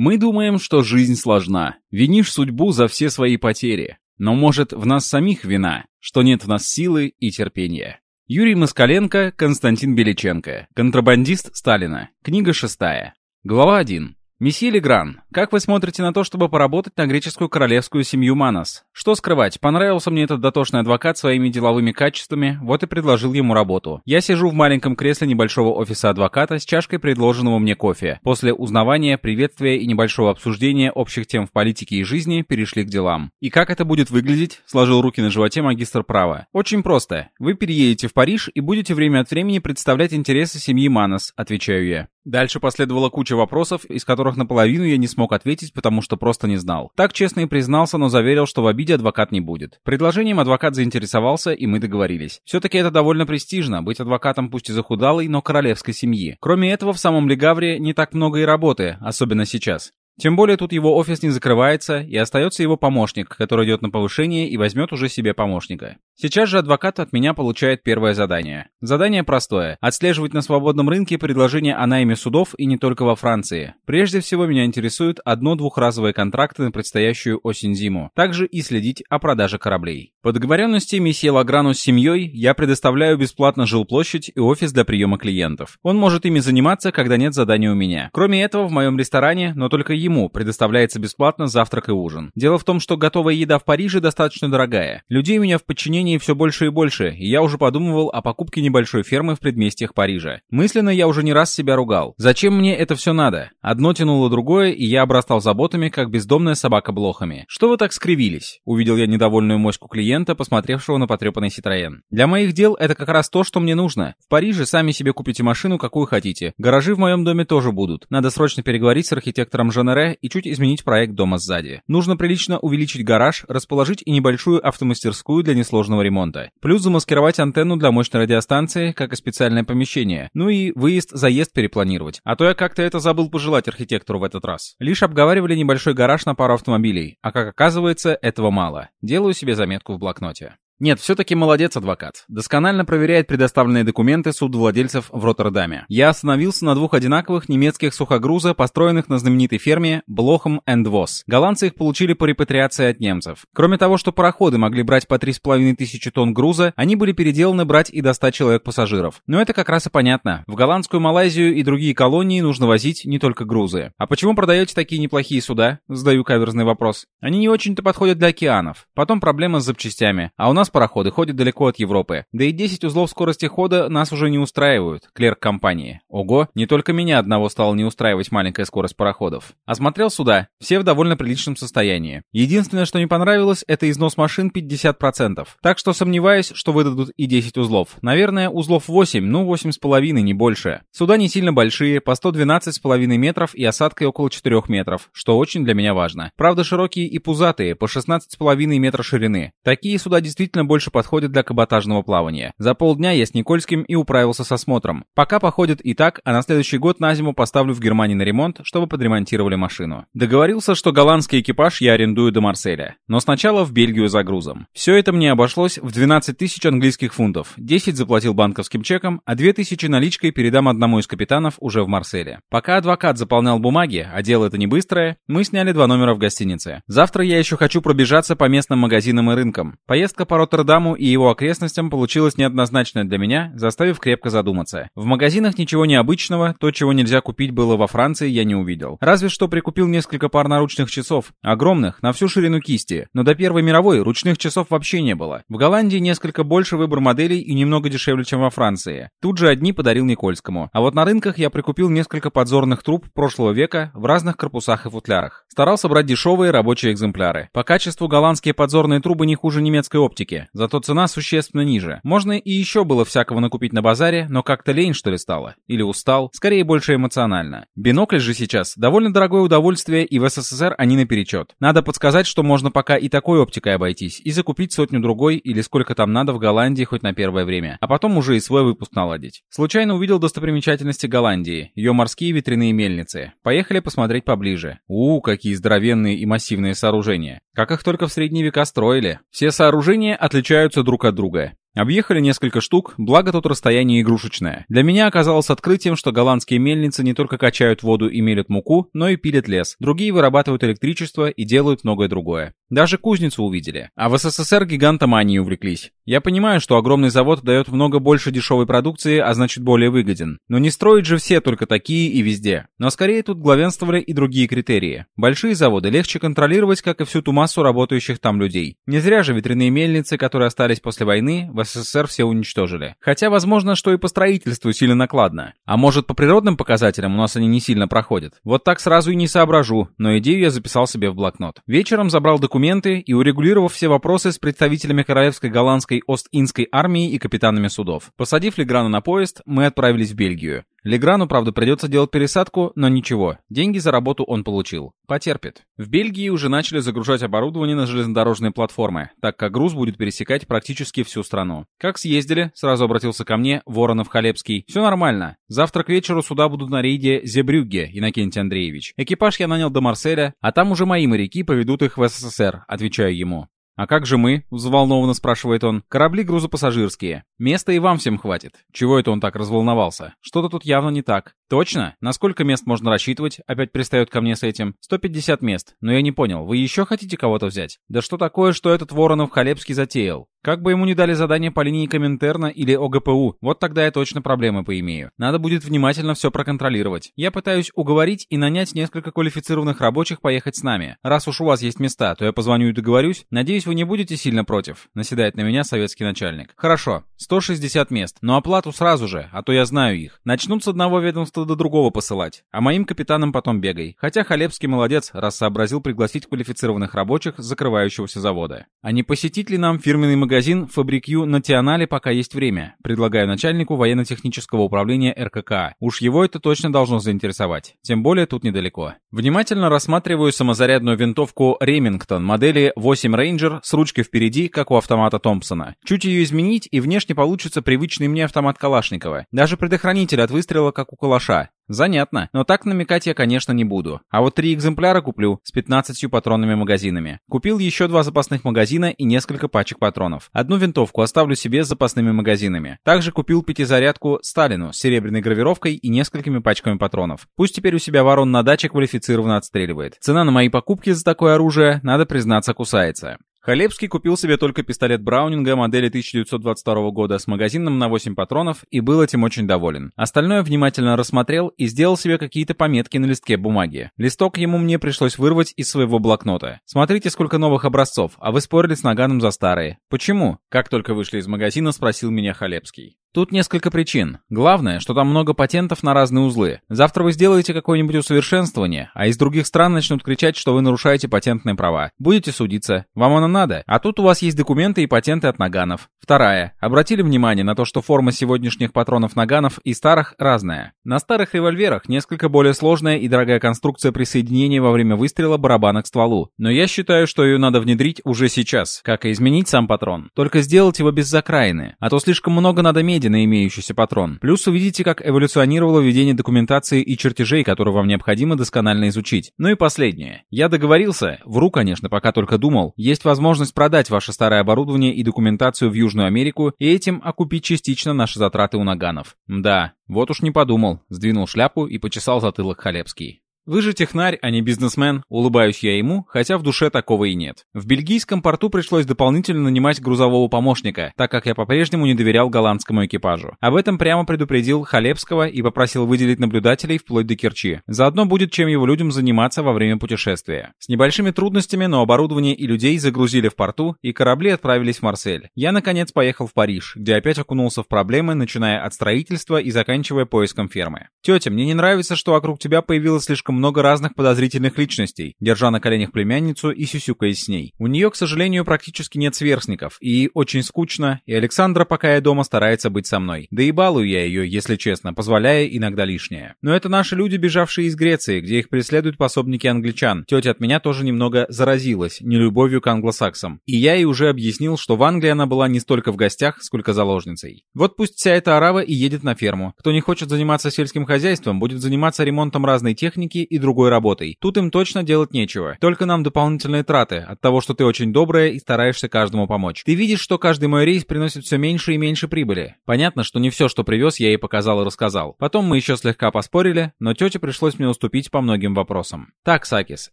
Мы думаем, что жизнь сложна. Винишь судьбу за все свои потери. Но может в нас самих вина, что нет в нас силы и терпения. Юрий Москаленко, Константин Беличенко. Контрабандист Сталина. Книга шестая. Глава 1. Месье Легран, как вы смотрите на то, чтобы поработать на греческую королевскую семью Манос? Что скрывать, понравился мне этот дотошный адвокат своими деловыми качествами, вот и предложил ему работу. Я сижу в маленьком кресле небольшого офиса адвоката с чашкой предложенного мне кофе. После узнавания, приветствия и небольшого обсуждения общих тем в политике и жизни перешли к делам. И как это будет выглядеть? Сложил руки на животе магистр права. Очень просто. Вы переедете в Париж и будете время от времени представлять интересы семьи Манос, отвечаю я. Дальше последовала куча вопросов, из которых наполовину я не смог ответить, потому что просто не знал. Так честно и признался, но заверил, что в обиде адвокат не будет. Предложением адвокат заинтересовался, и мы договорились. Все-таки это довольно престижно, быть адвокатом пусть и захудалой, но королевской семьи. Кроме этого, в самом Легавре не так много и работы, особенно сейчас. Тем более тут его офис не закрывается, и остается его помощник, который идет на повышение и возьмет уже себе помощника. Сейчас же адвокат от меня получает первое задание. Задание простое – отслеживать на свободном рынке предложения о найме судов и не только во Франции. Прежде всего меня интересуют одно-двухразовые контракты на предстоящую осень-зиму. Также и следить о продаже кораблей. По договоренности месье Лаграну с семьей я предоставляю бесплатно жилплощадь и офис для приема клиентов. Он может ими заниматься, когда нет задания у меня. Кроме этого, в моем ресторане, но только ему, предоставляется бесплатно завтрак и ужин. Дело в том, что готовая еда в Париже достаточно дорогая. Людей у меня в подчинении все больше и больше, и я уже подумывал о покупке небольшой фермы в предместьях Парижа. Мысленно я уже не раз себя ругал. Зачем мне это все надо? Одно тянуло другое, и я обрастал заботами, как бездомная собака блохами. Что вы так скривились? Увидел я недовольную моську клиента, посмотревшего на потрепанный Citroёn. Для моих дел это как раз то, что мне нужно. В Париже сами себе купите машину, какую хотите. Гаражи в моем доме тоже будут. Надо срочно переговорить с архитектором Женере и чуть изменить проект дома сзади. Нужно прилично увеличить гараж, расположить и небольшую автомастерскую для несложного ремонта. Плюс замаскировать антенну для мощной радиостанции, как и специальное помещение. Ну и выезд-заезд перепланировать. А то я как-то это забыл пожелать архитектору в этот раз. Лишь обговаривали небольшой гараж на пару автомобилей. А как оказывается, этого мало. Делаю себе заметку в блокноте. Нет, все-таки молодец адвокат. Досконально проверяет предоставленные документы судовладельцев в Роттердаме. Я остановился на двух одинаковых немецких сухогруза, построенных на знаменитой ферме Блохом энд Вос. Голландцы их получили по репатриации от немцев. Кроме того, что пароходы могли брать по 3,5 тысячи тонн груза, они были переделаны брать и до 100 человек пассажиров. Но это как раз и понятно. В голландскую Малайзию и другие колонии нужно возить не только грузы. А почему продаете такие неплохие суда? Задаю каверзный вопрос. Они не очень-то подходят для океанов. Потом проблема с запчастями. А у нас нас пароходы ходят далеко от Европы. Да и 10 узлов скорости хода нас уже не устраивают, клерк компании. Ого, не только меня одного стало не устраивать маленькая скорость пароходов. Осмотрел суда, все в довольно приличном состоянии. Единственное, что не понравилось, это износ машин 50%. Так что сомневаюсь, что выдадут и 10 узлов. Наверное, узлов 8, ну 8,5, не больше. Суда не сильно большие, по 112,5 метров и осадкой около 4 метров, что очень для меня важно. Правда, широкие и пузатые, по 16,5 метра ширины. Такие суда действительно значительно больше подходит для каботажного плавания. За полдня я с Никольским и управился со смотром. Пока походит и так, а на следующий год на зиму поставлю в Германии на ремонт, чтобы подремонтировали машину. Договорился, что голландский экипаж я арендую до Марселя. Но сначала в Бельгию за грузом. Все это мне обошлось в 12 тысяч английских фунтов. 10 заплатил банковским чеком, а 2 тысячи наличкой передам одному из капитанов уже в Марселе. Пока адвокат заполнял бумаги, а дело это не быстрое, мы сняли два номера в гостинице. Завтра я еще хочу пробежаться по местным магазинам и рынкам. Поездка по Роттердаму и его окрестностям получилась неоднозначной для меня, заставив крепко задуматься. В магазинах ничего необычного, то, чего нельзя купить было во Франции, я не увидел. Разве что прикупил несколько пар наручных часов, огромных, на всю ширину кисти, но до Первой мировой ручных часов вообще не было. В Голландии несколько больше выбор моделей и немного дешевле, чем во Франции. Тут же одни подарил Никольскому. А вот на рынках я прикупил несколько подзорных труб прошлого века в разных корпусах и футлярах. Старался брать дешевые рабочие экземпляры. По качеству голландские подзорные трубы не хуже немецкой оптики зато цена существенно ниже. Можно и еще было всякого накупить на базаре, но как-то лень что ли стало? Или устал? Скорее больше эмоционально. Бинокль же сейчас довольно дорогое удовольствие, и в СССР они наперечет. Надо подсказать, что можно пока и такой оптикой обойтись, и закупить сотню другой или сколько там надо в Голландии хоть на первое время, а потом уже и свой выпуск наладить. Случайно увидел достопримечательности Голландии, ее морские ветряные мельницы. Поехали посмотреть поближе. У, какие здоровенные и массивные сооружения. Как их только в средние века строили. Все сооружения отличаются друг от друга. Объехали несколько штук, благо тут расстояние игрушечное. Для меня оказалось открытием, что голландские мельницы не только качают воду и мелят муку, но и пилят лес. Другие вырабатывают электричество и делают многое другое. Даже кузницу увидели. А в СССР гигантоманией увлеклись. Я понимаю, что огромный завод дает много больше дешевой продукции, а значит более выгоден. Но не строить же все только такие и везде. Но скорее тут главенствовали и другие критерии. Большие заводы легче контролировать, как и всю ту массу работающих там людей. Не зря же ветряные мельницы, которые остались после войны, в СССР все уничтожили. Хотя, возможно, что и по строительству сильно накладно. А может, по природным показателям у нас они не сильно проходят. Вот так сразу и не соображу, но идею я записал себе в блокнот. Вечером забрал документы и, урегулировав все вопросы с представителями Королевской голландской Ост-Индской армии и капитанами судов. Посадив Леграна на поезд, мы отправились в Бельгию. Леграну, правда, придется делать пересадку, но ничего, деньги за работу он получил. Потерпит. В Бельгии уже начали загружать оборудование на железнодорожные платформы, так как груз будет пересекать практически всю страну. Как съездили, сразу обратился ко мне Воронов-Халепский. Все нормально. Завтра к вечеру сюда будут на рейде Зебрюгге, Иннокентий Андреевич. Экипаж я нанял до Марселя, а там уже мои моряки поведут их в СССР, отвечаю ему. «А как же мы?» — взволнованно спрашивает он. «Корабли грузопассажирские. Места и вам всем хватит. Чего это он так разволновался? Что-то тут явно не так. Точно? На сколько мест можно рассчитывать? Опять пристает ко мне с этим. 150 мест. Но я не понял, вы еще хотите кого-то взять? Да что такое, что этот Воронов Халепский затеял? Как бы ему не дали задание по линии Коминтерна или ОГПУ, вот тогда я точно проблемы поимею. Надо будет внимательно все проконтролировать. Я пытаюсь уговорить и нанять несколько квалифицированных рабочих поехать с нами. Раз уж у вас есть места, то я позвоню и договорюсь. Надеюсь, вы не будете сильно против. Наседает на меня советский начальник. Хорошо, 160 мест, но оплату сразу же, а то я знаю их. Начнут с одного ведомства до другого посылать, а моим капитанам потом бегай. Хотя Халепский молодец, раз сообразил пригласить квалифицированных рабочих с закрывающегося завода. А не посетить ли нам фирменный магазин Фабрикью Натионале, пока есть время? Предлагаю начальнику военно-технического управления РКК. Уж его это точно должно заинтересовать. Тем более тут недалеко. Внимательно рассматриваю самозарядную винтовку Ремингтон модели 8 Ranger с ручкой впереди, как у автомата Томпсона. Чуть ее изменить, и внешне получится привычный мне автомат Калашникова. Даже предохранитель от выстрела, как у калаша. Занятно, но так намекать я, конечно, не буду. А вот три экземпляра куплю с 15 патронными магазинами. Купил еще два запасных магазина и несколько пачек патронов. Одну винтовку оставлю себе с запасными магазинами. Также купил пятизарядку Сталину с серебряной гравировкой и несколькими пачками патронов. Пусть теперь у себя ворон на даче квалифицированно отстреливает. Цена на мои покупки за такое оружие, надо признаться, кусается. Халепский купил себе только пистолет Браунинга модели 1922 года с магазином на 8 патронов и был этим очень доволен. Остальное внимательно рассмотрел и сделал себе какие-то пометки на листке бумаги. Листок ему мне пришлось вырвать из своего блокнота. Смотрите, сколько новых образцов, а вы спорили с Наганом за старые. Почему? Как только вышли из магазина, спросил меня Халепский. Тут несколько причин. Главное, что там много патентов на разные узлы. Завтра вы сделаете какое-нибудь усовершенствование, а из других стран начнут кричать, что вы нарушаете патентные права. Будете судиться. Вам оно надо. А тут у вас есть документы и патенты от наганов. Вторая. Обратили внимание на то, что форма сегодняшних патронов наганов и старых разная. На старых револьверах несколько более сложная и дорогая конструкция присоединения во время выстрела барабана к стволу. Но я считаю, что ее надо внедрить уже сейчас, как и изменить сам патрон. Только сделать его без закраины. А то слишком много надо меди на имеющийся патрон. Плюс увидите, как эволюционировало введение документации и чертежей, которые вам необходимо досконально изучить. Ну и последнее. Я договорился, вру, конечно, пока только думал, есть возможность продать ваше старое оборудование и документацию в Южную Америку и этим окупить частично наши затраты у наганов. Да, вот уж не подумал, сдвинул шляпу и почесал затылок Халепский. Вы же технарь, а не бизнесмен, улыбаюсь я ему, хотя в душе такого и нет. В бельгийском порту пришлось дополнительно нанимать грузового помощника, так как я по-прежнему не доверял голландскому экипажу. Об этом прямо предупредил Халепского и попросил выделить наблюдателей вплоть до Керчи. Заодно будет чем его людям заниматься во время путешествия. С небольшими трудностями, но оборудование и людей загрузили в порту, и корабли отправились в Марсель. Я, наконец, поехал в Париж, где опять окунулся в проблемы, начиная от строительства и заканчивая поиском фермы. Тетя, мне не нравится, что вокруг тебя появилось слишком много разных подозрительных личностей, держа на коленях племянницу и сюсюкаясь с ней. У нее, к сожалению, практически нет сверстников, и очень скучно, и Александра, пока я дома, старается быть со мной. Да и балую я ее, если честно, позволяя иногда лишнее. Но это наши люди, бежавшие из Греции, где их преследуют пособники англичан. Тетя от меня тоже немного заразилась нелюбовью к англосаксам. И я ей уже объяснил, что в Англии она была не столько в гостях, сколько заложницей. Вот пусть вся эта арава и едет на ферму. Кто не хочет заниматься сельским хозяйством, будет заниматься ремонтом разной техники и другой работой. Тут им точно делать нечего. Только нам дополнительные траты от того, что ты очень добрая и стараешься каждому помочь. Ты видишь, что каждый мой рейс приносит все меньше и меньше прибыли. Понятно, что не все, что привез, я ей показал и рассказал. Потом мы еще слегка поспорили, но тете пришлось мне уступить по многим вопросам. Так, Сакис,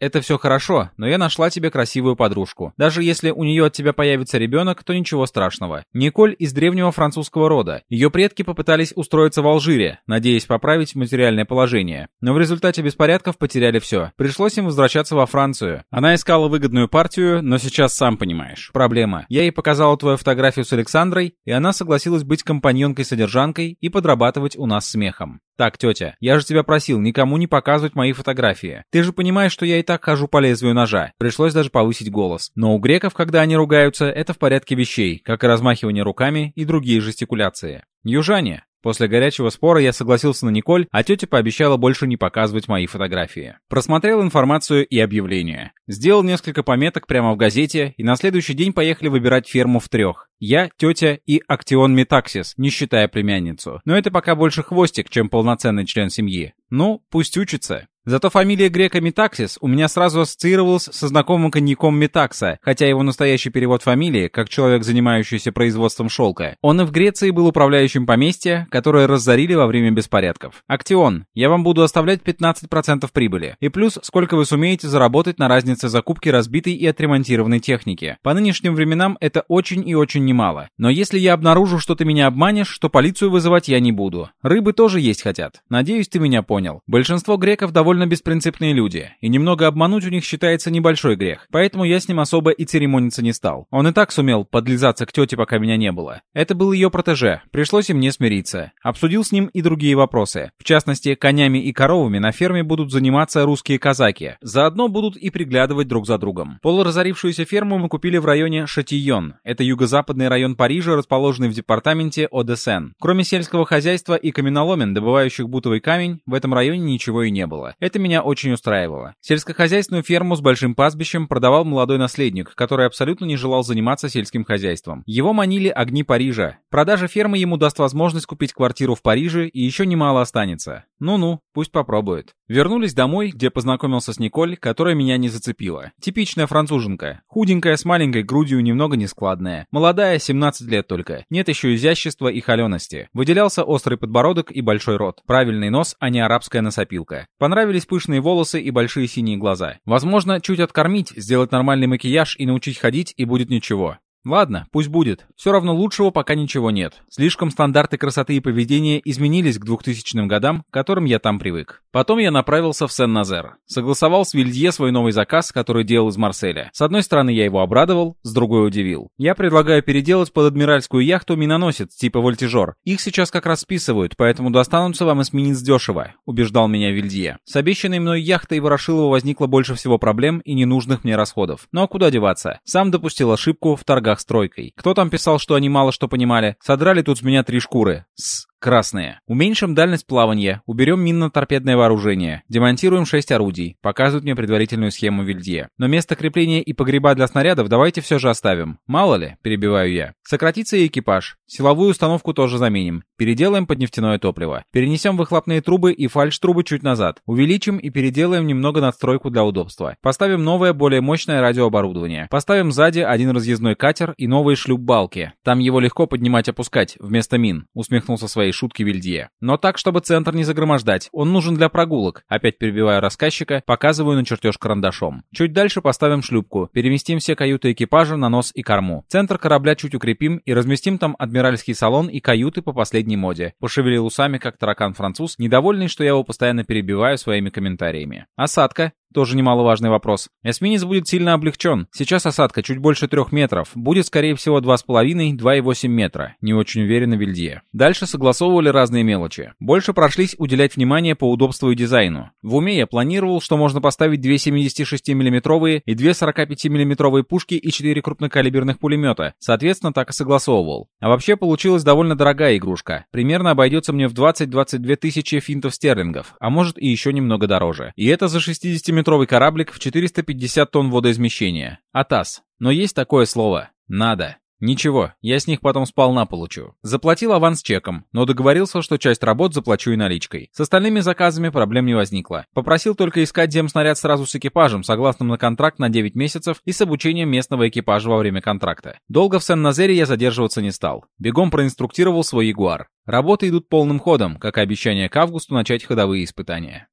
это все хорошо, но я нашла тебе красивую подружку. Даже если у нее от тебя появится ребенок, то ничего страшного. Николь из древнего французского рода. Ее предки попытались устроиться в Алжире, надеясь поправить материальное положение. Но в результате беспорядков потеряли все. Пришлось им возвращаться во Францию. Она искала выгодную партию, но сейчас сам понимаешь. Проблема. Я ей показала твою фотографию с Александрой, и она согласилась быть компаньонкой-содержанкой и подрабатывать у нас смехом. «Так, тетя, я же тебя просил никому не показывать мои фотографии. Ты же понимаешь, что я и так хожу по лезвию ножа». Пришлось даже повысить голос. Но у греков, когда они ругаются, это в порядке вещей, как и размахивание руками и другие жестикуляции. Южане, После горячего спора я согласился на Николь, а тетя пообещала больше не показывать мои фотографии. Просмотрел информацию и объявления. Сделал несколько пометок прямо в газете, и на следующий день поехали выбирать ферму в трех. Я, тетя и Актион Метаксис, не считая племянницу. Но это пока больше хвостик, чем полноценный член семьи. Ну, пусть учится. Зато фамилия грека Метаксис у меня сразу ассоциировалась со знакомым коньяком Метакса, хотя его настоящий перевод фамилии, как человек, занимающийся производством шелка. Он и в Греции был управляющим поместья, которое разорили во время беспорядков. Актион, я вам буду оставлять 15% прибыли. И плюс, сколько вы сумеете заработать на разнице закупки разбитой и отремонтированной техники. По нынешним временам это очень и очень немало. Но если я обнаружу, что ты меня обманешь, то полицию вызывать я не буду. Рыбы тоже есть хотят. Надеюсь, ты меня понял. Большинство греков довольно довольно беспринципные люди, и немного обмануть у них считается небольшой грех, поэтому я с ним особо и церемониться не стал. Он и так сумел подлизаться к тете, пока меня не было. Это был ее протеже, пришлось и мне смириться. Обсудил с ним и другие вопросы. В частности, конями и коровами на ферме будут заниматься русские казаки. Заодно будут и приглядывать друг за другом. Полуразорившуюся ферму мы купили в районе Шатийон. Это юго-западный район Парижа, расположенный в департаменте Одесен. Кроме сельского хозяйства и каменоломен, добывающих бутовый камень, в этом районе ничего и не было. Это меня очень устраивало. Сельскохозяйственную ферму с большим пастбищем продавал молодой наследник, который абсолютно не желал заниматься сельским хозяйством. Его манили огни Парижа. Продажа фермы ему даст возможность купить квартиру в Париже и еще немало останется. Ну-ну, пусть попробует. Вернулись домой, где познакомился с Николь, которая меня не зацепила. Типичная француженка. Худенькая, с маленькой грудью, немного нескладная. Молодая, 17 лет только. Нет еще изящества и холености. Выделялся острый подбородок и большой рот. Правильный нос, а не арабская носопилка. Понравились нравились пышные волосы и большие синие глаза. Возможно, чуть откормить, сделать нормальный макияж и научить ходить, и будет ничего. Ладно, пусть будет. Все равно лучшего пока ничего нет. Слишком стандарты красоты и поведения изменились к 2000 годам, к которым я там привык. Потом я направился в Сен-Назер. Согласовал с Вильдье свой новый заказ, который делал из Марселя. С одной стороны, я его обрадовал, с другой удивил. Я предлагаю переделать под адмиральскую яхту миноносец типа Вольтежор. Их сейчас как раз списывают, поэтому достанутся вам эсминец дешево, убеждал меня Вильдье. С обещанной мной яхтой Ворошилова возникло больше всего проблем и ненужных мне расходов. Но куда деваться? Сам допустил ошибку в торгах стройкой. Кто там писал, что они мало что понимали? Содрали тут с меня три шкуры. С Красные. Уменьшим дальность плавания, уберем минно-торпедное вооружение, демонтируем 6 орудий, показывают мне предварительную схему Вильдье. Но место крепления и погреба для снарядов давайте все же оставим. Мало ли, перебиваю я. Сократится и экипаж. Силовую установку тоже заменим. Переделаем под нефтяное топливо. Перенесем выхлопные трубы и фальш-трубы чуть назад. Увеличим и переделаем немного надстройку для удобства. Поставим новое, более мощное радиооборудование. Поставим сзади один разъездной катер и новые шлюп-балки. Там его легко поднимать-опускать, вместо мин. Усмехнулся своей шутки Вильдье. Но так, чтобы центр не загромождать. Он нужен для прогулок. Опять перебиваю рассказчика, показываю на чертеж карандашом. Чуть дальше поставим шлюпку. Переместим все каюты экипажа на нос и корму. Центр корабля чуть укрепим и разместим там адмиральский салон и каюты по последней моде. Пошевелил усами, как таракан-француз, недовольный, что я его постоянно перебиваю своими комментариями. Осадка. Тоже немаловажный вопрос. Эсминец будет сильно облегчен. Сейчас осадка чуть больше трех метров. Будет, скорее всего, 2,5-2,8 метра. Не очень уверенно Вильдье. Дальше согласовывали разные мелочи. Больше прошлись уделять внимание по удобству и дизайну. В уме я планировал, что можно поставить две 76 миллиметровые и две 45 миллиметровые пушки и четыре крупнокалиберных пулемета. Соответственно, так и согласовывал. А вообще получилась довольно дорогая игрушка. Примерно обойдется мне в 20-22 тысячи финтов стерлингов, а может и еще немного дороже. И это за 60 метровый кораблик в 450 тонн водоизмещения. АТАС. Но есть такое слово. Надо. Ничего, я с них потом сполна получу. Заплатил аванс чеком, но договорился, что часть работ заплачу и наличкой. С остальными заказами проблем не возникло. Попросил только искать демснаряд сразу с экипажем, согласным на контракт на 9 месяцев и с обучением местного экипажа во время контракта. Долго в Сен-Назере я задерживаться не стал. Бегом проинструктировал свой Ягуар. Работы идут полным ходом, как и обещание к августу начать ходовые испытания.